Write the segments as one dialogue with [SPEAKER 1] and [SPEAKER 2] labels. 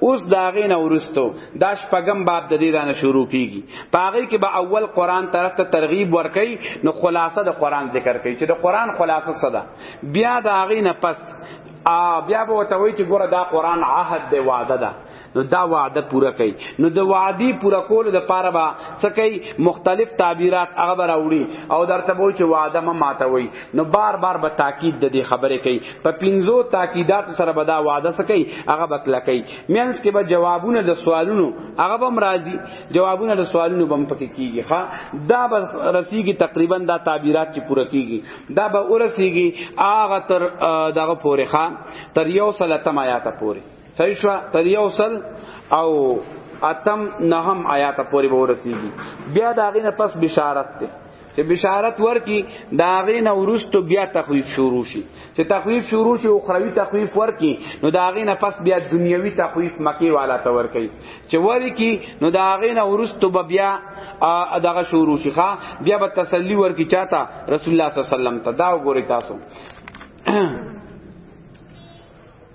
[SPEAKER 1] اوس دا غین اورستو دا شپږم باب د دې رانه شروع کیږي پاغه کې به اول قران طرف ته ترغیب ورکي نو خلاصه د قران ذکر کوي چې د قران خلاصه صدا بیا دا غینه پس بیا به وته وی چې ګوره دا قران عهد دی وعده ده نو دا وعده پوره کوي نو د وعده پوره کول د پاره با سکی مختلف تعبیرات هغه راوړي او درته وای چې وعده ما ماتوي نو بار بار به تاکید د دې خبره کوي په پینزو تاکیدات سره به دا وعده سکی هغه به کله کوي مینس کې به جوابونه د سوالونو هغه به مرাজি جوابونه د سوالونو بم پکې کیږي ها دا به رسیږي تقریبا دا تعبیرات چې پوره کیږي دا به ورسیږي هغه تر دغه پورې ښا تر یو سلطم آیات پورې صحیح شو تر یو سل او اتم نهم آیات پورې به ورسیږي بیا دا غینه پس بشارت ده چې بشارت ورکی دا غین ورستو بیا تخویف شروع شي چې تخویف شروع شي اخروی تخویف ورکی نو دا غین پس بیا دنیوي تخویف مکی والا ته ورکی چې ورکی نو دا غین ورستو بیا دغه شروع شي ښا بیا به تسلی ورکی چاته رسول الله صلی الله علیه وسلم ته دا وګورئ تاسو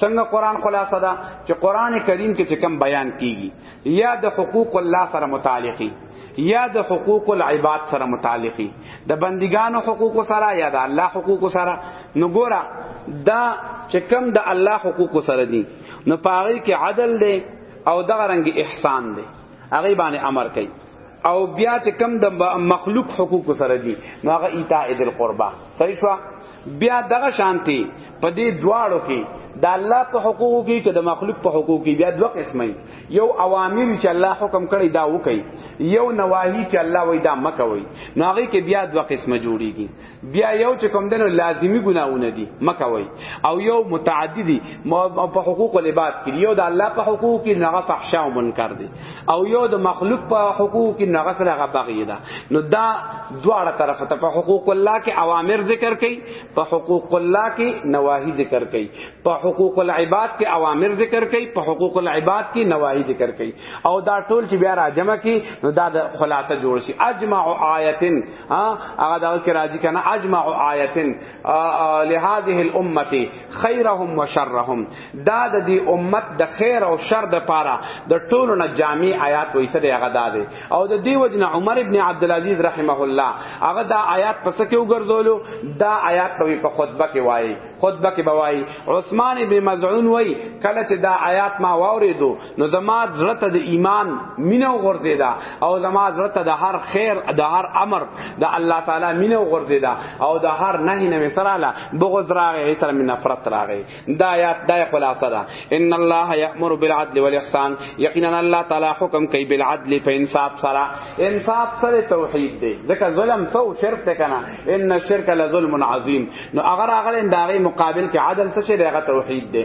[SPEAKER 1] څنګه قران خلاصه ده چې قران کریم کې چې کم بیان کیږي یا د حقوق الله سره متعلقي یا د حقوق العباد سره متعلقي د بندګانو حقوق سره یا د الله حقوق سره نو ګوره دا چې کم د الله حقوق سره دي نو پاره کې عدل دی او دغه رنګ احسان دی هغه باندې امر کوي او بیا چې کم د مخلوق حقوق سره دي نو هغه ایتاء ذل قربا صحیح شو بیا دغه شانتی په دې دواړو کې د الله په حقوقو کې چې د مخلوق په حقوقو کې بیا دوه قسمه یو اوامر چې الله حکم کړی دا وکي یو نواهی چې الله وای دا مکوي نو هغه کې بیا دوه قسمه جوړیږي بیا یو چې کوم دنو لازمی ګناونه دي مکوي او یو متعددی په حقوق العباد کې یو د الله په حقوقو کې نه فحشا او منکر دي او یو د مخلوق په حقوق کې نغه سره هغه بغي ده نو دا دواړه طرف ته په حقوق الله کې اوامر ذکر کړي په حقوق الله کې نواهی ذکر کړي په حقوق العباد کې اوامر ذکر کړي په حقوق العباد کې نواهی ذکر کړي او دا ټول چې بیا راجمه کې نو دا د خلاصه جوړ شي اجمع آیتن ها هغه دا کې راځي کنه اجمع آیتن لهذه الامه خيرهم وشرهم دا د دې امت د خیر او شر د پاره د ټولو نه جامع آیات وې سره هغه دا دی او د دې وجه نه عمر ابن عبد العزيز رحمه الله هغه دا آیات پس کې وګرځولو دا آیات په خطبه کې وایي خطبه کې بوایي عثمان ابن مزعون وایي کله چې دا آیات ما واوریدو نو زما زړه ته د ایمان مینه وغورځیدا او زما زړه ته د هر خیر د هر امر د الله تعالی مینه وغورځیدا او د هر نهی نه سره لا بغض راغی سره من نفرت راغی دا آیات دا خلاصه ده ان الله یامر بالعدل والاحسان یقینا الله تعالی حکم کوي بالعدل په انصاف سره انصاف سره توحید دی ځکه ظلم تو شرک ته کنه ان الشرک لظلم عظیم نو اگر اغل انداغه مقابل کې عدل څه شي دغه توحید دی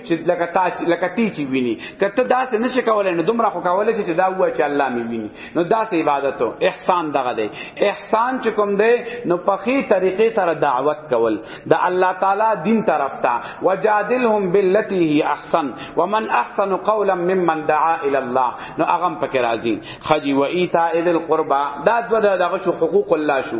[SPEAKER 1] چې لکه تا چې لکه تی چې ویني کته دا څه نشي کولای نو دومره خو کولای شي چې دا وای چې الله می ویني نو دا ته عبادت او احسان دغه دی احسان چې کوم دی نو په خي طریقې سره دعوت کول دا الله تعالی دین طرف ته وجادلهم بالتي هي احسن ومن احسن قولا ممن دعا الى الله نو هغه پکې راځي خجی و ایتا اذ القربا دا دغه شو حقوق الله شو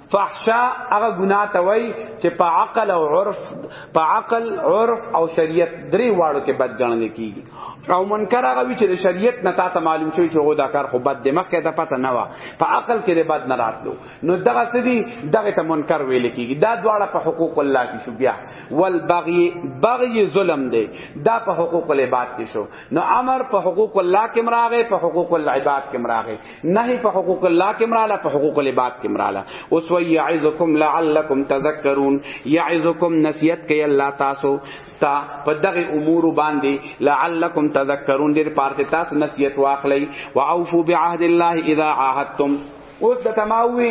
[SPEAKER 1] فحشا هغه ګناه ته وای چې په عقل او عرف په عقل عرف او شریعت درې واړو کې بد ګڼل کیږي او منکر هغه وی چې د شریعت نه تاسو معلوم شوی چې هغه دا کار خو بد دی مخکې ته پته نه و په عقل کې د بد نه راتلو نو دغه څه دي دغه ته منکر ویل کیږي دا دواړه په حقوق الله کې شو بیا ول بغي بغي ظلم دی دا په حقوق العباد کې شو نو امر په حقوق الله کې مراغه په حقوق العباد کې مراغه نهي په حقوق الله کې مراله په حقوق العباد کې مراله اوس وی یعذکم لعلکم تذکرون یعذکم نصیحت کوي الله تاسو تا په دغه امور باندې لعلکم تذکرون دې پارته تاسو نصیحت واخلئ واوفوا بعهد الله اذا عاهدتم اوس د تماوی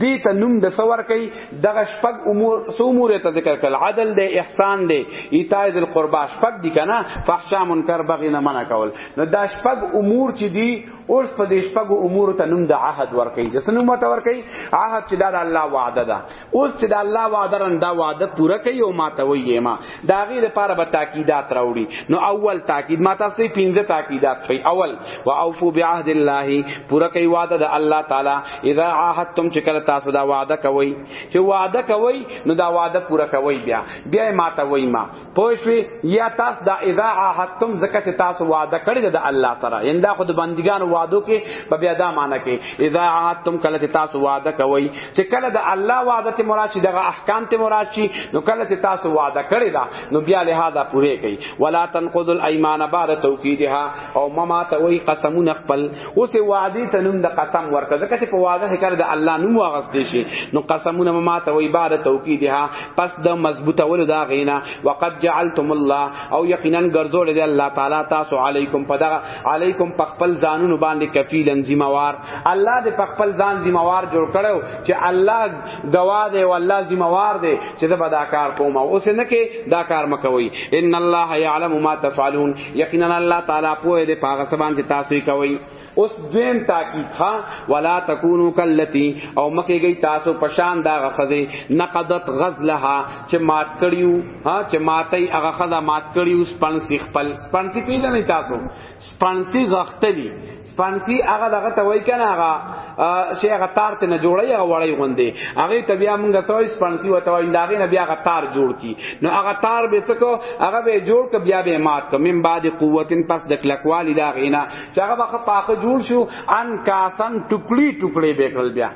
[SPEAKER 1] دی ته نوم د سور کوي دغه شپږ امور سو امور ته ذکر کړل عدل دی احسان دی ایتاء ذل قربا شپږ دی کنه فحشا منکر بغی نه منع کول نو دا شپږ امور چې دی اوس په دې شپږو امور ته نوم د عهد ورکړي د سنوم ته ورکړي عهد چې دا د الله وعده ده اوس چې د الله وعده رن دا وعده پوره کوي او ماته وایي ما دا غي لپاره به تاکیدات راوړي نو اول تاکید ماته سي پنځه تاکیدات کوي اول واوفو بعهد الله پوره کوي وعده د الله تعالی اذا عهدتم چې کله تاسو دا وعده کوي چې وعده کوي نو دا وعده پوره کوي بیا بیا ماته وایي ما پوښوي یا تاسو دا اذا عهدتم زکه چې تاسو وعده کړی د الله سره یند دا خود بندگان وعده کې په بیا دا معنی کې اذا عهدتم کله چې تاسو وعده کوي چې کله د الله وعده ته مراد شي دغه احکام ته مراد شي نو کله چې تاسو وعده کړی دا نو بیا له هدا پوره کوي ولا تنقض الايمان بعد توکیدها او مما ته وی قسمون خپل اوس وعده ته نوم د قسم ورکړه ځکه چې په وعده کې کړه د الله نوم واغستې شي نو قسمون مما ته وی بعد توکیدها پس د مضبوطولو دا غینا وقد جعلتم الله او یقینا ګرځول دی الله تعالی تاسو علیکم پدا علیکم پخپل ځانونو باندې کفیلن ذمہوار الله دې پخپل ځان ذمہوار جوړ کړو چې الله گواه دی او الله ذمہوار دی چې زبا دا کار کوم او اوس نه کې دا کار مکوي ان الله یعلم ما تفعلون یقینا الله تعالی پوهه دې پاغه سبان چې تاسو کوي اوس دویم تاکید ښا ولا تکونو کلتی او مکه گئی تاسو پشان دا غخذه نقدت غزلها چې مات کړیو ها چې ماتای هغه خدا مات کړیو سپنسی خپل سپنسی پیدا نه تاسو سپنسی غختلی سپنسی هغه دغه ته وای کنه هغه شی هغه تار ته نه جوړی هغه وړی غوندې هغه ته بیا موږ سوې سپنسی وته وای داغه نه بیا هغه تار جوړ کی نو هغه تار به څکو هغه به جوړ ک بیا به مات ک من بعد قوتن پس د کلکوالی دا غینا چې هغه وخت پاخه جوړ شو ان کاسن ټوکړي ټوکړي وکړل بیا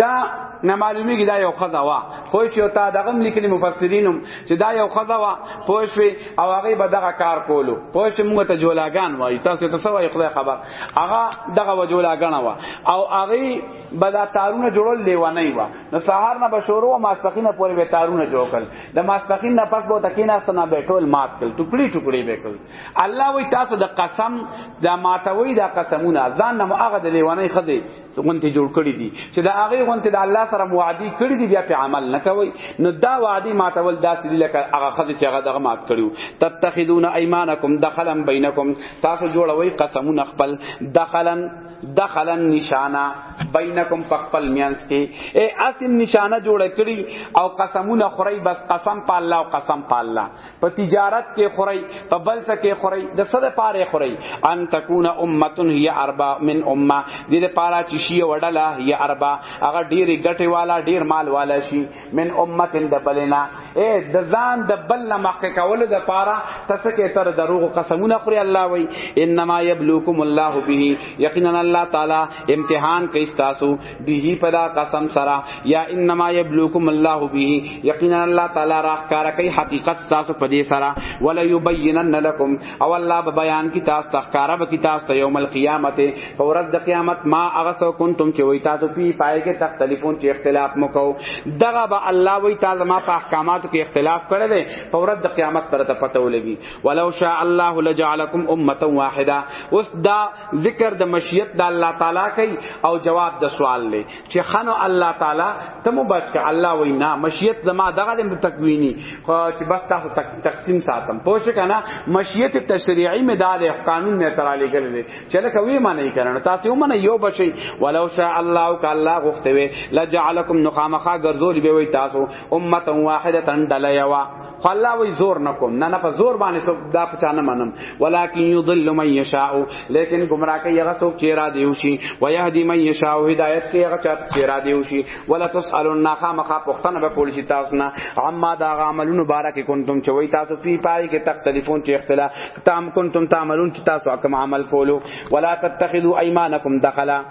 [SPEAKER 1] دا نه معلومیږي دا یو خزا وا خو چې او تا دغه لیکلي مفسرینم چې دا یو خزا وا پوه شوي او هغه به دغه کار کولو پوه شو موږ ته جولاګان وای تاسو ته سوای خدای خبر هغه دغه وجولاګان وا او هغه به دا تارونه جوړل لیوانه وا نو سهار نه بشورو او ماسپخینه پورې به تارونه جوړ کړل د ماسپخین نه پس به تکینه استنه به ټول مات کړل ټوکړي ټوکړي وکړل الله وی تاسو د قسم د ماتوي د قسمونه ځان نه هغه د لیوانې خزه غونته جوړ کړی دي چې د هغه غونته د الله سره موعدي کړی دي بیا په عمل نه کوي نو دا وعده ماتول داسې دي لکه هغه خزه چې هغه دغه مات کړیو تتخذون ايمانکم دخلا بینکم تاسو جوړوي قسمونه خپل دخلا دخلا نشانه بینکم فخپل میانس کې اے اسم نشانه جوړ کړی او قسمونه خوري بس قسم په الله او قسم په الله په تجارت کې خوري په بل څه کې خوري د څه د پاره خوري ان تکون امه هي اربع من امه دې د پاره چې شی وډله هي اربع هغه ډېر ګټه والا ډېر مال والا شي من امه د بلنا اے د ځان د بل نه مخکې کول د پاره تاسو کې تر دروغ قسمونه خوري الله وای انما یبلوکم الله به یقینا الله تعالی امتحان کوي تاسو به پدا قسم سرا یا انما یبلوکم الله به یقینا الله تعالی راخ کار کوي حقیقت تاسو پدې سرا ولا یبینن لکم او الله به بیان کی تاسو تخکارا به کی تاسو ته یوم القیامت فورت د قیامت ما اغسو کنتم چې وای تاسو پی پای کې تختلفون چې اختلاف مکو دغه به الله وای تعالی ما په احکاماتو کې اختلاف کړی دی فورت د قیامت تر ته پته ولګي ولو شاء الله لجعلکم امه واحده اوس دا ذکر د مشیت د الله تعالی کوي او جواب د سوال لې چې خنو الله تعالی ته مو بچ کا الله وای نه مشیت زما دغه د تکوینی خو چې بس تاسو تقسیم ساتم پوه شو کنه مشیت تشریعی می دار قانون نه تر علی ګل دې چې لکه وی معنی کړنه تاسو یو معنی یو بچی ولو شاء الله ک الله غفتوی لجعلکم نخامخا ګرځول به وای تاسو امه واحده دلیوا خو الله وی زور نکوم نه نه په زور باندې سو دا پچانه منم ولکن یضل من یشاء لیکن گمراه کوي هغه څوک چې را دیو شي و یهدی من یشاء هدایت کوي هغه چاته چې را دیو شي ولا تسالون خامخا پختنه به کول شي تاسو نه عما دا عملون مبارک کنتم چې وای تاسو فی پای کې تختلفون چې اختلاف تام کنتم تعملون چې تاسو کوم عمل کولو ولا تتخذوا ایمانکم دخلا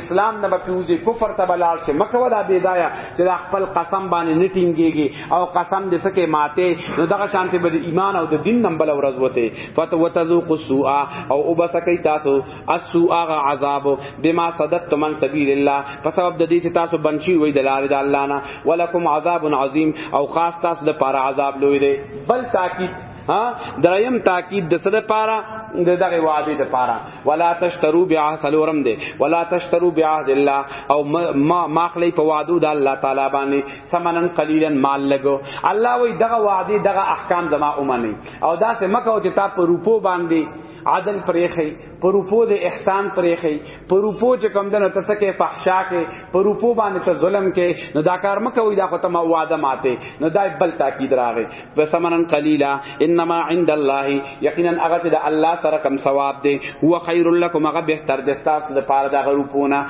[SPEAKER 1] اسلام نه بپیوزي کفر ته بلار شي مکه ودا بيدایا چې دا خپل قسم باندې نټینګيږي او قسم دې سکه ماته نو دغه شانته به ایمان او د دین نمبل ورځ وته فت وتذوق السوء او وبسکی تاسو السوء عذاب بما صددت من سبیل الله په سبب د دې چې تاسو بنشي وي د لارې د الله نه ولکم عذاب عظیم او خاص تاسو د پاره عذاب لوی دی بل تاکید ها دریم تاکید د سره پاره د دغه وعده د پاره ولا تشترو بیا سلورم دی ولا تشترو بیا الله او ما ماخلی په وعده د الله تعالی باندې سمنن قلیلا مال لګو الله وی دغه وعده دغه احکام زما اومنه او دا سه مکه او چې تا په روپو باندې عدل پرېخی پروپو د احسان پرېخی پروپو چې کم دنه ته څه کې فحشا کې پروپو باندې ته ظلم کې نو دا کار مکه وي دا خو ته وعده ماته نو دا بل تاکید راغی وسمنن قلیلا انما عند الله یقینا هغه چې د الله سره کم ثواب دی هو خیر لکم هغه بهتر دی تاسو د پاره د غروپونه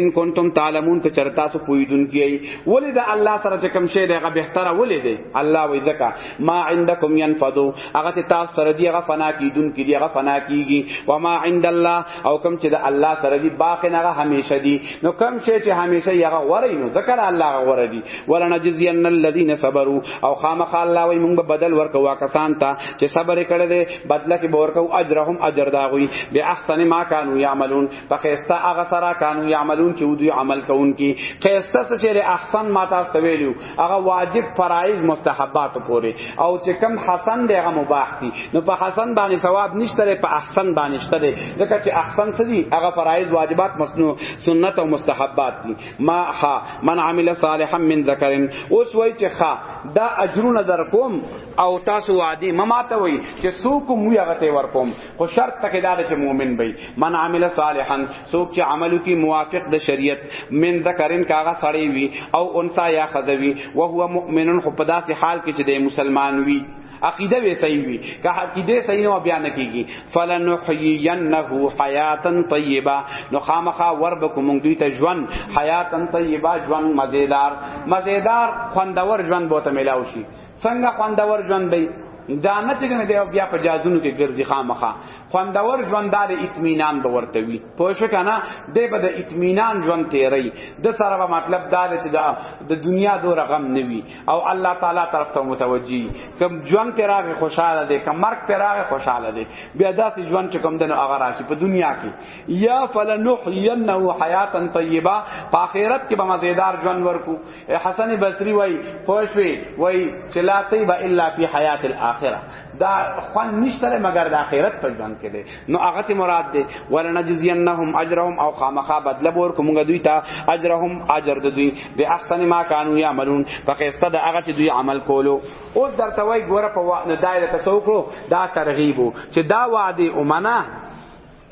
[SPEAKER 1] ان کنتم تعلمون که چرتا سو پویدون کیي ولې د الله سره چې کم شی دی هغه بهتره ولې دی الله وې ځکه ما عندکم ينفذو هغه چې تاسو سره دی هغه فنا کیدون کې دی هغه فنا کیږي و ما عند الله او کم چې د الله سره دی باقی نه همیشه دی نو کم شي چې همیشه یغه غوري نو ذکر الله غور دی ولنجزین الذین صبروا او خامخ الله وي موږ بدل ورکو کسان ته چې صبر کړي دي بدله کې بور کو اجرهم اجر دا غوي به احسن ما کانوا یعملون په خيسته هغه سره کانوا یعملون چې دوی عمل کوونکي خيسته سره احسن ما تاسو ویلو هغه واجب فرایض مستحبات پورې او چې کم حسن دی هغه مباح دي نو په حسن باندې ثواب نشته لري په احسن باندې شته لري ځکه چې احسن څه دي هغه فرایض واجبات مسنو سنت او مستحبات دي ما ها من عمل صالحا من ذکر اوس وای چې ښا دا اجرونه در کوم او تاسو وادي ما ماته وای چې سو کوم یو هغه ته ور کوم خو شرط تکي دا چې مؤمن وي من عمل صالحا څوک چې عملو کې موافق د شریعت من ذکرن کاغه سړی وي او انسا یا خذوی او هو مؤمنن خو په داسې حال کې چې د مسلمان وي عقیده وی صحیح وی که عقیده صحیح نو بیا نه کیږي فلنحینه حیاتا طیبه نو خامخا ور بکوم دوی ته ژوند حیاتا طیبه ژوند مزیدار مزیدار خوندور ژوند بوته ملاوي شي څنګه خوندور ژوند دی دا نه چې کنه دی بیا په جازونو کې ګرځي خامخه خوندور ژوند دار اطمینان به ورته وي پوه شو کنه دی به د اطمینان ژوند تیری د سره به مطلب دا چې دا د دنیا دو رقم نه وي او الله تعالی طرف ته متوجي کم ژوند تیراغه خوشاله دی کم مرګ تیراغه خوشاله دی بیا داسې ژوند چې کوم دنو هغه راشي په دنیا کې یا فلنحینه حیاتا طیبه په آخرت کې به مزیدار ژوند ورکو حسن بصری وای پوښوي وای چې لا طیب الا فی حیات الاخره دا خوان نشته مگر د اخرت په ژوند کې دی نو هغه ته مراد دی ولنجزینهم اجرهم او خامخا بدل بور کومګه دوی ته اجرهم اجر د دوی به احسن ما کانوا یعملون په خسته د هغه چې دوی عمل کولو او درته وای ګوره په دایره تسوکو دا ترغیب چې دا وعده امنه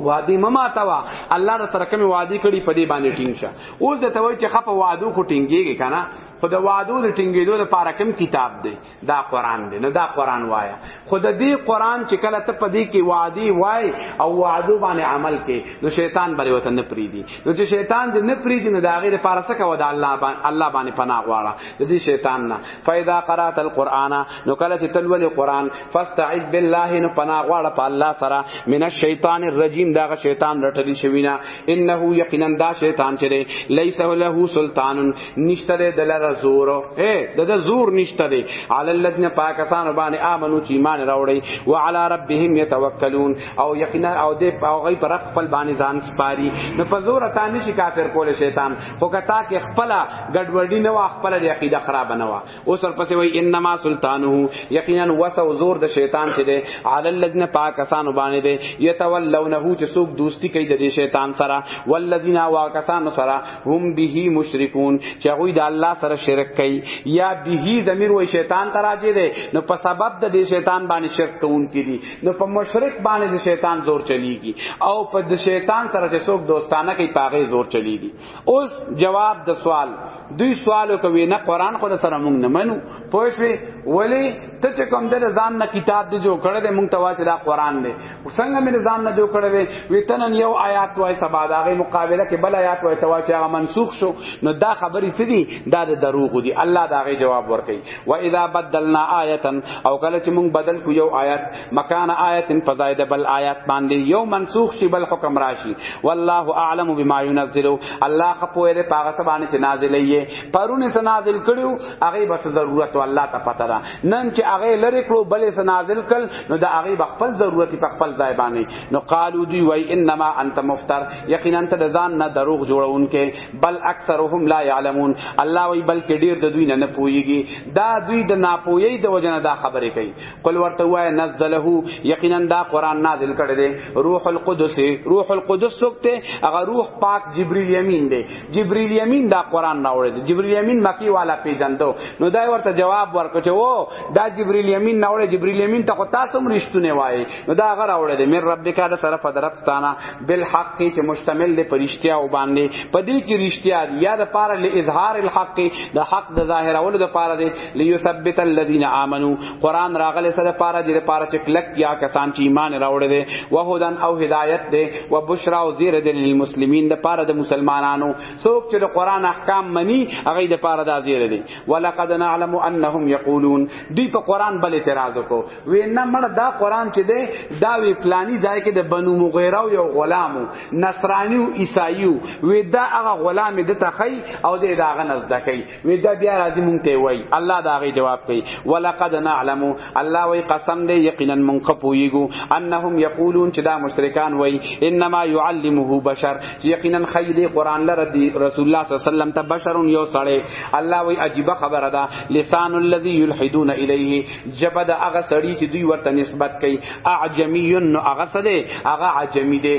[SPEAKER 1] وادي مما توا الله د ترکمه وادي کړي په دې باندې ټینګ شه اوس د توي چې خپ وادو خو ټینګيږي کنه خو د وادو د ټینګېدو د پاره کوم کتاب دی دا قران دی نه دا قران وایا خو د دې قران چې کله ته په دې کې وادي وای او وادو باندې عمل کې نو شیطان بری وته نه پریدي نو چې شیطان دې نه پریدي نو دا غیر پاره څه کوي د الله باندې الله باندې پناه غواړه د دې شیطان نه فاذا قرات القرآن نو کله چې تلول قرآن فاستعذ بالله نو پناه غواړه په الله سره من الشیطان الرجیم دا شیطان رټلی شوی نه انه یقینا دا شیطان چې لیس له سلطان نشته د لره زور اے د زور نشته دی علی الذین پاکستان باندې امنو چې ایمان راوړي وعلى ربهم يتوکلون او یقینا او دې هغه پر خپل باندې ځان سپاري نو په زور تانه شي کافر کول شیطان خو کتا کې خپل ګډوډي نه وا خپل د عقیده خراب نه وا او سر پسې وای انما سلطانه یقینا وسو زور د شیطان چې ده علی الذین پاکستان باندې ده یتولونه چې څوک دوستی کوي د شیطان سره والذین واکسان سره هم به مشرکون چې هغه د الله سره شرک کوي یا به ضمیر وای شیطان تراجه ده نو په سبب د شیطان باندې شرک کوونکې دي نو په مشرک باندې د شیطان زور چلیږي او په د شیطان سره چې څوک دوستانه کوي پاغه زور چلیږي اوس جواب د سوال دوی سوالو کوي نه قران خو سره مونږ نه منو پوه شئ ولی ته چې کوم د ځان نه کتاب دی جوړ کړی دی مونږ ته واچ دا قران دی څنګه مې ځان نه جوړ کړی دی ویتنن یو آیات وای سبا داغه مقابله کې بل آیات وای تواچ هغه منسوخ شو نو دا خبرې څه دي دا د دروغ دي الله داغه جواب ورکړي و اذا بدلنا آیه او کله چې مونږ بدل کو یو آیت مکان آیت فزاید بل آیت باندې یو منسوخ شي بل حکم راشي والله اعلم بما ينزل الله خپوه دې پاغه سبانه چې نازل یې پرونه څه نازل کړیو هغه بس ضرورت الله ته پته ده نن چې هغه لری کړو بلې څه نازل کړ نو دا هغه خپل ضرورت په خپل ځای باندې نو قالو دی وای انما انت مفتر یقینا ته ځان نه دروغ جوړونکې بل اکثرهم لا يعلمون الله وی بلکې ډیر د دوی نه نه پويږي دا دوی د ناپوهي د وجنه دا خبره کوي قل ورته وای نزله یقینا دا قران نازل کړي دي روح القدس روح القدس وکته هغه روح پاک جبريل یمین دی جبريل یمین دا قران راوړي دي جبريل یمین مکی والا پیجندو نو دا ورته جواب ورکړي چې وو دا جبريل یمین نه وړي جبريل یمین ته خو تاسو مرشتونه وای نو دا هغه راوړي دي مې رب دې کاده طرف درپستانه بالحق چې مشتمل دی پرشتیا او باندې پدې کې رشتیا دی یا د پاره ل اظهار الحق د حق د ظاهرولو د پاره دی ليثبت الذين امنوا قران راغله سره پاره دی پاره چې کلک یا کسان چې ایمان راوړل دي وهدن او هدایت دی او بشرا او زیر دی للمسلمین د پاره د مسلمانانو څوک چې د قران احکام مني هغه د پاره د زیر دی ولقد نعلم انهم يقولون دی په قران بل اعتراض وکړو وی نه مړ دا قران چې دی دا وی پلانی ځای کې د بنو مغیره یو غلامو نصرانی او عیسائی وی دا هغه غلام د تخی او د داغه نزد کی وی دا بیا راځي مونږ ته وی الله دا غي جواب کوي ولقد نعلم الله وی قسم دی یقینا مونږ خپویګو انهم یقولون چې دا مشرکان وی انما يعلمه بشر یقینا خیلی قران لره دی رسول الله صلی الله علیه وسلم ته بشر یو سړی الله وی عجیب خبره ده لسان الذي يلحدون الیه جبه د هغه سړی چې دوی ورته نسبت کوي اعجمی نو هغه څه دی هغه عجمی دی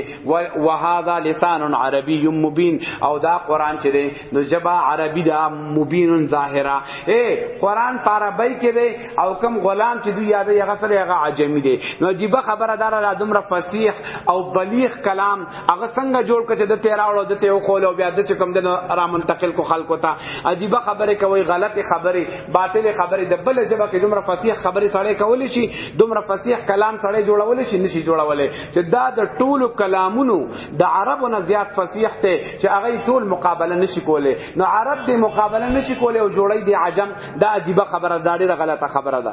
[SPEAKER 1] و هذا لسان عربی مبین او دا قران چې دی نو جبه عربی دا مبین ظاهرا اے قران په عربی کې دی او کم غلام چې دوی یاد هغه څه هغه عجمی دی نو جبه خبره دار لا دمر فصیح او بلیغ کلام هغه څنګه جوړ کړ چې د تیراوړو د ته خو له بیا د چې کوم دنو را منتقل کو خلکو ته عجیب خبره کوي غلط خبره باطل خبره د بل جبه کې دومره فصیح خبره سره کولی شي دومره فصیح کلام سره جوړول شي نشي جوړول چې دا د ټولو کلامونو د عربو نه زیات فصیح ته چې هغه ټول مقابله نشي کولی نو عرب دې مقابله نشي کولی او جوړي دې عجم دا عجیب خبره دا ډیره غلطه خبره ده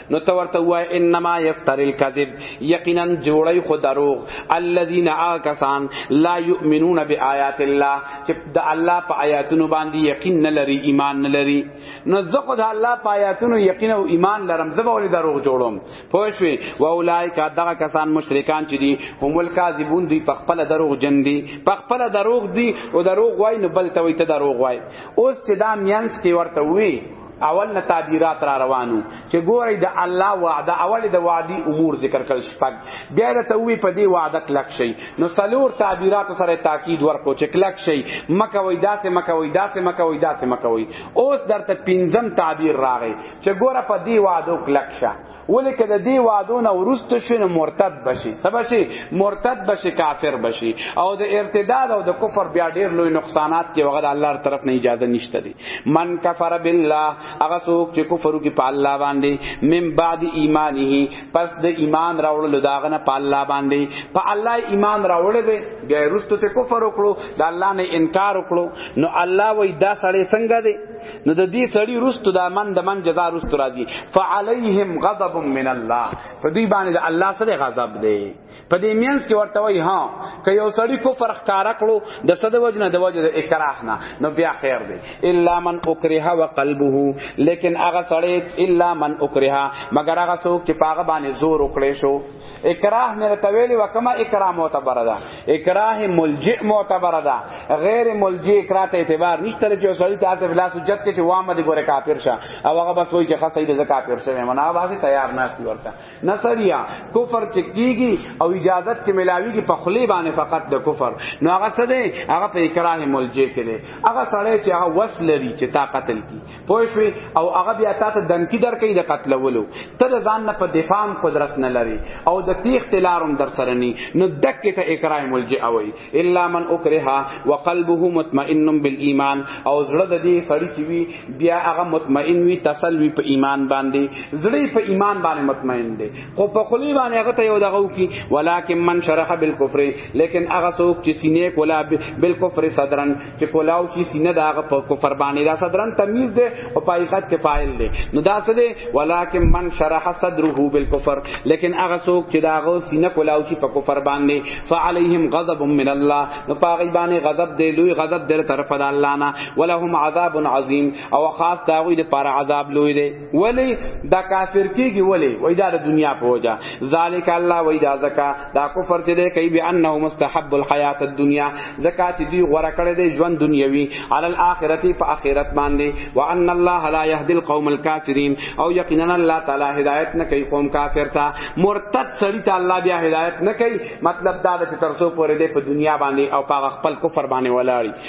[SPEAKER 1] نو تو ورته وای انما یفتر الکذب یقینا جوړی خو دروغ الذین آکسان لا یؤمنون بیاات الله چې د الله په آیاتونو باندې یقین نه لري ایمان نه لري نو زه خو د الله په آیاتونو یقین او ایمان لرم زه به ولې دروغ جوړوم پوه شوې و اولایک دغه کسان مشرکان چې دي هم الکاذبون دوی په خپل دروغ جن دي په خپل دروغ دي او دروغ وای نو بل ته وي ته دروغ وای اوس چې دا میانس کې ورته وي اول نه تعبیرات را روانو چې ګوري د الله وعده اول د وعدي امور ذکر کړل شپږ بیا د توي په دی وعده کلک شي نو سلور تعبیرات سره تاکید ورکو چې کلک شي مکه وای داسه مکه وای داسه مکه وای داسه مکه وای اوس درته پنځم تعبیر راغی چې ګوره په دی وعده کلک شه ولې کله دی وعدو نه ورست شي نو مرتد بشي سبا شي مرتد بشي کافر بشي او د ارتداد او د کفر بیا ډیر لوی نقصانات چې وغد الله تر طرف نه اجازه نشته دي من کفر بالله هغه څوک چې کفر کوي په الله باندې من بعد ایمانه پس د ایمان راوړل داغه نه په الله باندې په الله ایمان راوړل دی بیا رست ته کفر وکړو د الله نه انکار وکړو نو الله وای دا سړی څنګه دی نو د دې سړی رستو دا من د من جزا رستو راځي فعليهم غضب من الله په دې باندې د الله سره غضب دی په دې مینس کې ورته وای ها که یو سړی کو فرق کار کړو د صد وجنه د وجه د اکراه نه نو بیا خیر دی الا من اکره وقلبه لیکن هغه سړی الا من اکره مگر هغه څوک چې پاغه باندې زور وکړي شو اکراه مې ته ویلی وکما اکراه معتبر ده اکراه ملجئ معتبر ده غیر ملجئ اکراه ته اعتبار نشته چې سړی ته ته بلا سجت کې چې وامه دي ګوره کافر شه او هغه بس وایي چې خاصه دې زکه کافر شه منا واسي تیار ناشتي ورته نصریا کفر چې کیږي او اجازه چې ملاویږي په خلی باندې فقط د کفر نو هغه څه دی هغه په اکراه ملجئ کې دی هغه سړی چې هغه وس لري چې طاقت لري پوه شوې او هغه بیا تا ته دمکی درکې د قتلولو ته د ځان نه په دفاع قدرت نه لري او د تیغ تلارم در سره ني نو دکې ته اقرای ملجئ وي الا من اکرها وقلبه مطمئن بالایمان او زړه د دې سړی چې وي بیا هغه مطمئن وي تسل وي په ایمان باندې زړه په ایمان باندې مطمئن دی خو په خلی باندې هغه ته یو دغه کی ولکن من شرح بالکفر لیکن هغه څوک چې سینې کولا بالکفر صدرن چې کولاو شي سینه دا غ په کفر باندې دا صدرن تمیز ده او پایقت کې فاعل ده نو دا څه ده ولکن من شرح صدره بالکفر لیکن هغه څوک چې دا غ سینه کولاو شي په کفر باندې فعليهم غضب من الله نو پاغي باندې غضب دی لوی غضب در طرف د الله نه ولهم عذاب عظیم او خاص داوی لپاره عذاب لوی دی ولی دا کافر کیږي ولی وای دا د دنیا په وجا ذالک الله وای دا زکا دا کفر چې دی کوي به انه مستحب الحیات الدنیا زکا چې دی غوړه کړی دی ژوند دنیوي علی الاخرته په اخرت باندې وان الله لا يهدي القوم الكافرین او یقینا الله تعالی هدایت نه کوي قوم کافر ته مرتد سړی ته الله بیا هدایت نه کوي مطلب دا چې ترسو پورې دی په دنیا باندې او په خپل کفر باندې ولاړی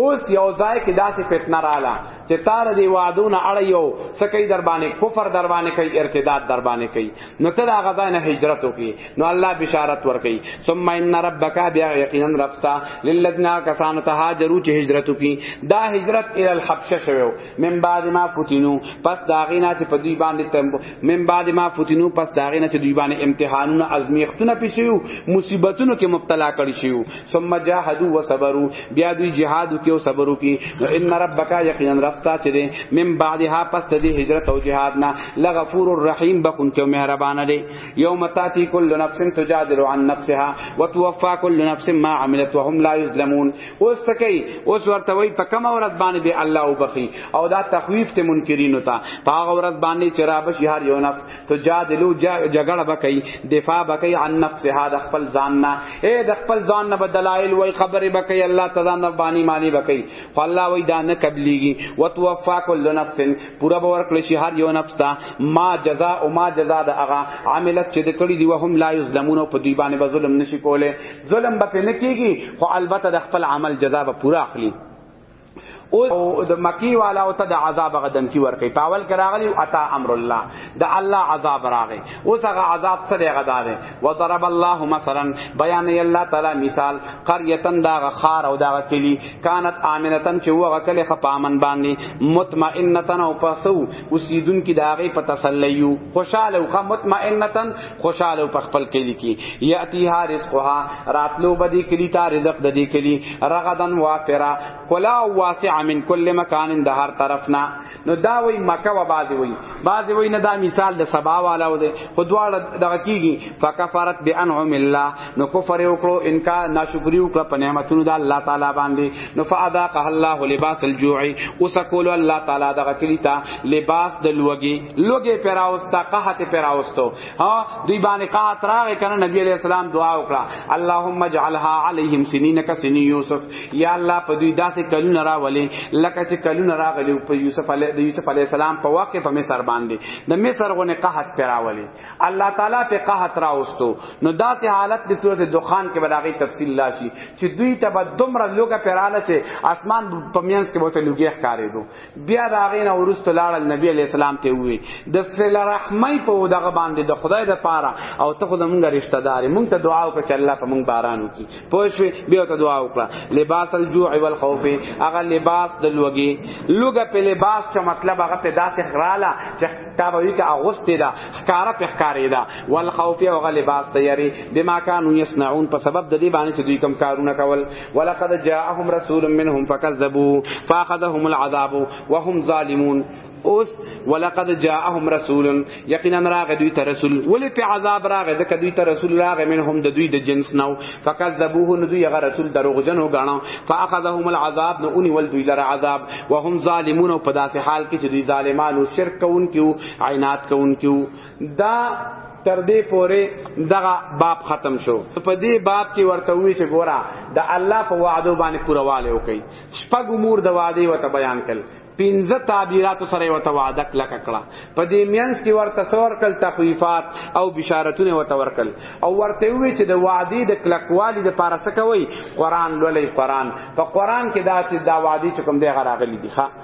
[SPEAKER 1] اوس یو ځای کې داسې فتنه رااله چې تار دی وعدونه اړیو سکه در باندې کفر در باندې کوي ارتداد در باندې کوي نو ته دا غزا نه هجرت وکي نو الله بشارت ورکي ثم ان ربک بیا یقینا رفتا للذین کسان تهاجروا چې هجرت وکي دا هجرت ال الحبشه شوو من بعد ما فتنو پس داغینا چې په دوی باندې من بعد ما فتنو پس داغینا چې دوی باندې امتحانونه ازمیختونه پیښیو مصیبتونو کې مبتلا کړی شیو ثم جاهدوا وصبروا بیا دوی جهاد وکي او صبر وکي نو ان ربک یقینا رفتا چې دې من بعدها پس دې هجرت او جهاد نه لغفور الرحیم بخون کې مهربان دې یوم تاتی کل نفس تجادل عن نفسها وتوفى كل نفس ما عملت وهم لا یظلمون اوس تکي اوس ورته وای په کوم اورت باندې به الله وبخي او دا تخویف ته منکرین وتا په هغه اورت باندې چې رابش هر یو نفس تجادلو جګړه بکئی دفاع بکئی عن نفسها د خپل ځان نه اے د خپل ځان نه بدلایل وای خبرې بکئی الله تعالی نه باندې معنی بکئی خو الله وای دا نه قبليږي وتوفا کل نفس پورا باور کړی شي هر یو نفس ته ما جزاء او ما جزاء د هغه عاملت چې د کړي دی وهم لا یظلمون په دوی باندې ظلم نشي کوله ظلم به نه کیږي خو البته د خپل عمل جزاء به پورا اخلي او د مکی والا او ته د عذاب غدم کی ورکی پاول کراغلی عطا امر الله د الله عذاب راغی اوس هغه عذاب سره غداره وضرب الله مثلا بیان الله تعالی مثال قريهن دا خار او دا کلی کانت امنتن چې وغه کلی خپامن باندې مطمئنتن او پسو اوسیدون کی داغه په تسلیو خوشاله او مطمئنتن خوشاله په خپل کلی کې یاتی ها رزقها راتلو بدی کلی تا رزق د دې کلی رغدن وافرا کلا واسع من کل مکان د هر طرفنا نو دا وی مکه و بازی وی بازی وی نه دا مثال د سبا والا و ده خو دواړه دغه کیږي فکفرت بانعم الله نو کفر وکړو انکار ناشکری وکړه په نعمتونو د الله تعالی باندې نو فاذاق الله لباس الجوع وسکول الله تعالی دغه کلی تا لباس د لوګي لوګي پراوستا قحط پراوستو ها دوی باندې قحط راغی کنه نبی علیہ السلام دعا وکړه اللهم اجعلها عليهم سنين كسن يوسف یا الله په دوی داسې کلونه راولي لکه چې کلونه راغلي په یوسف علیه د یوسف علیه السلام په واقع په مصر باندې د مصر غونه قحط پراولي الله تعالی په قحط راوستو نو داسې حالت به صورت دخان کې بلاغي تفصیل لاشي چې دوی ته به دومره لوګه پیراله چې اسمان په مینس کې بوته لوګي ښکارې دو بیا دا غینا ورست لاړ نبی علی السلام ته وی د سل رحمای په دغه باندې د خدای د پاره او ته خو موږ رشتہ دار موږ ته دعا وکړه چې الله په موږ باران وکړي پوه شو بیا ته دعا وکړه لباس الجوع والخوف هغه لباس د لوګي لوګه په لباس چې مطلب هغه په داسې خراله چې تا به وی که اغوستې ده ښکارا په ښکارې ده ول خوف او غلباس تیری بما كانوا يصنعون په سبب د دې باندې چې دوی کوم کارونه کول ولقد جاءهم رسول منهم فكذبوا فاخذهم العذاب وهم ظالمون اوس ولقد جاءهم رسول یقینا راغ دوی ته رسول ولې په عذاب راغ د دوی ته رسول راغ منهم د دوی د جنس نو فکذبوه نو دوی هغه رسول دروغجن وګاڼو فاخذهم العذاب نو اونی ول دوی لره عذاب وهم ظالمون او په داسې حال کې چې دوی ظالمانو شرک کوونکیو عینات کوونکیو دا تر دې پورې دغه باب ختم شو په دې باب کې ورته وی چې ګورا د الله په وعده باندې پورواله وکي شپږ امور د وعده وته بیان کړي پنځه تعبیرات سره یو توعده کلک کړه په دې مینس کې ورته سور کل تخویفات او بشارتونه وته ورکل او ورته وی چې د وعده د کلکوالي د پارسه کوي قران لولې قران په قران کې دا چې دا وعده چې کوم دی غراغلی دی ښا